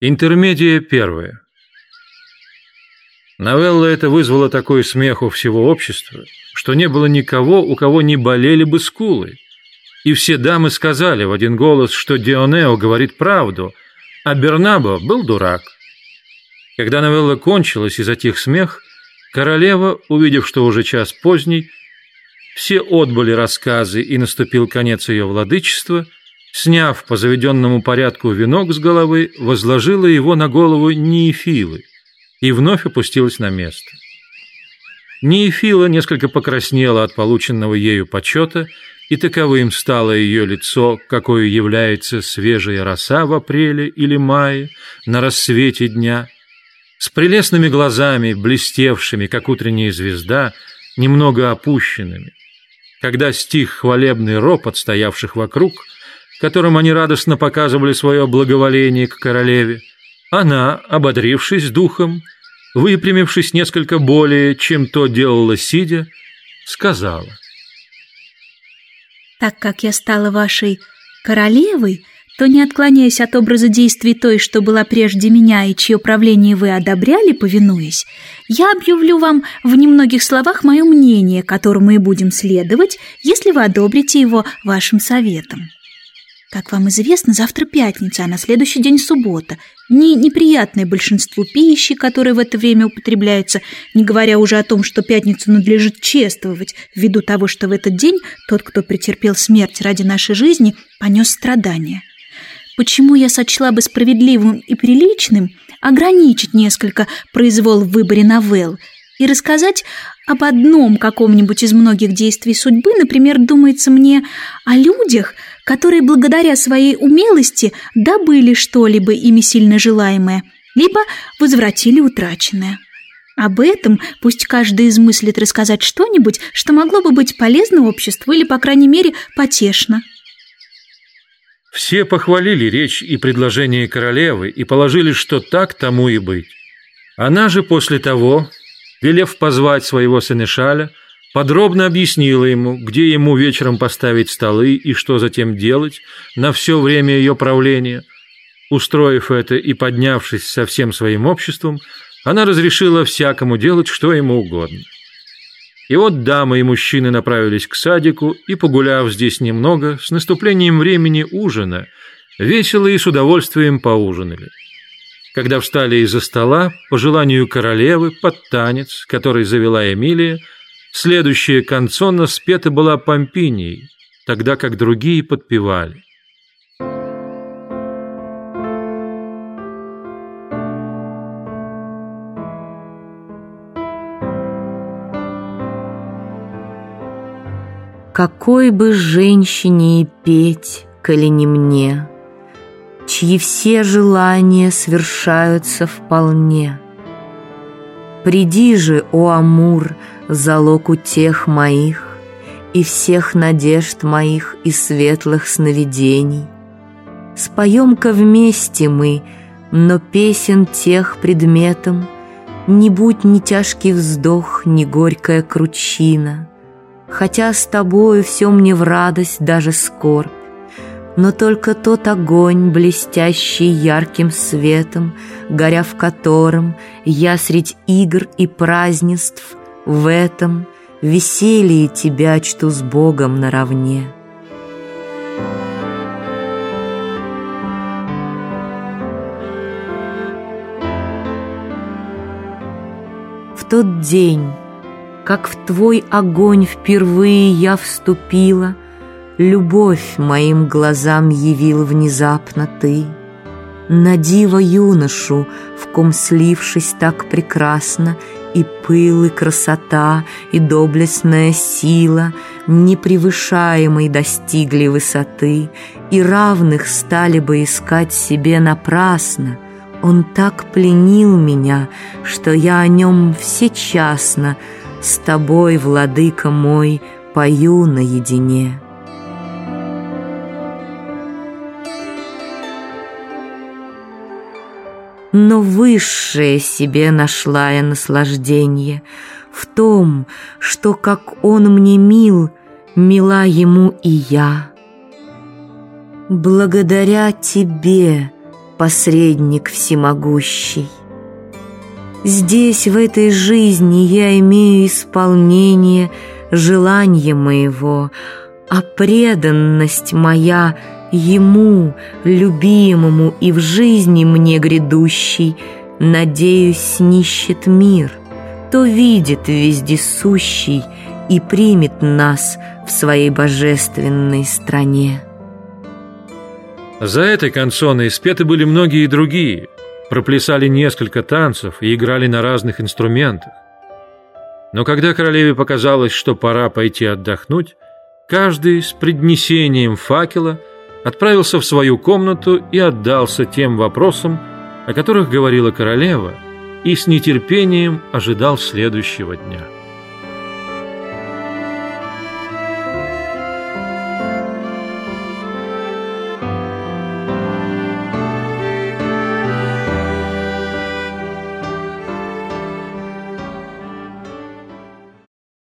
Интермедия первая. Новелла эта вызвала такой смех у всего общества, что не было никого, у кого не болели бы скулы. И все дамы сказали в один голос, что Дионео говорит правду, а Бернабо был дурак. Когда новелла кончилась и затих смех, королева, увидев, что уже час поздний, все отбыли рассказы и наступил конец ее владычества – сняв по заведенному порядку венок с головы, возложила его на голову Неефилы и вновь опустилась на место. Неефила несколько покраснела от полученного ею почета, и таковым стало ее лицо, какое является свежая роса в апреле или мае на рассвете дня, с прелестными глазами, блестевшими, как утренняя звезда, немного опущенными. Когда стих хвалебный ропот стоявших вокруг – которым они радостно показывали свое благоволение к королеве, она, ободрившись духом, выпрямившись несколько более, чем то делала сидя, сказала. «Так как я стала вашей королевой, то, не отклоняясь от образа действий той, что была прежде меня и чье правление вы одобряли, повинуясь, я объявлю вам в немногих словах мое мнение, которому и будем следовать, если вы одобрите его вашим советом. Как вам известно, завтра пятница, а на следующий день суббота. Дни неприятные большинству пищи, которая в это время употребляется, не говоря уже о том, что пятницу надлежит чествовать, ввиду того, что в этот день тот, кто претерпел смерть ради нашей жизни, понес страдания. Почему я сочла бы справедливым и приличным ограничить несколько произвол в выборе новелл и рассказать об одном каком-нибудь из многих действий судьбы, например, думается мне о людях – которые благодаря своей умелости добыли что-либо ими сильно желаемое, либо возвратили утраченное. Об этом пусть каждый измыслит рассказать что-нибудь, что могло бы быть полезно обществу или, по крайней мере, потешно. Все похвалили речь и предложение королевы и положили, что так тому и быть. Она же после того, велев позвать своего сенешаля, подробно объяснила ему, где ему вечером поставить столы и что затем делать на все время ее правления. Устроив это и поднявшись со всем своим обществом, она разрешила всякому делать, что ему угодно. И вот дамы и мужчины направились к садику и, погуляв здесь немного, с наступлением времени ужина, весело и с удовольствием поужинали. Когда встали из-за стола, по желанию королевы, под танец, который завела Эмилия, Следующая канцона спета была Помпинией, тогда как другие подпевали. Какой бы женщине и петь, коли не мне, Чьи все желания свершаются вполне. Приди же, о Амур, залог утех моих и всех надежд моих и светлых сновидений. Споем-ка вместе мы, но песен тех предметом Не будь ни тяжкий вздох, ни горькая кручина, Хотя с тобою все мне в радость, даже скорбь, но только тот огонь, блестящий ярким светом, Горя в котором я средь игр и празднеств в этом веселье тебя чту с Богом наравне. В тот день, как в твой огонь впервые я вступила, Любовь моим глазам явил внезапно ты — на диво юношу, в ком слившись так прекрасно и пыл, и красота, и доблестная сила, непревышаемой достигли высоты, и равных стали бы искать себе напрасно. Он так пленил меня, что я о нем всечасно с тобой, владыка мой, пою наедине. Но высшее себе нашла я наслаждение в том, что, как он мне мил, мила ему и я. Благодаря тебе посредник всемогущий. Здесь, в этой жизни, я имею исполнение желания моего, а преданность моя Ему, любимому и в жизни мне грядущей, Надеюсь, нищет мир, то видит вездесущий И примет нас в своей божественной стране. За этой канцоной спеты были многие другие, проплясали несколько танцев и играли на разных инструментах. Но когда королеве показалось, что пора пойти отдохнуть, каждый с преднесением факела отправился в свою комнату и отдался тем вопросам, о которых говорила королева, и с нетерпением ожидал следующего дня.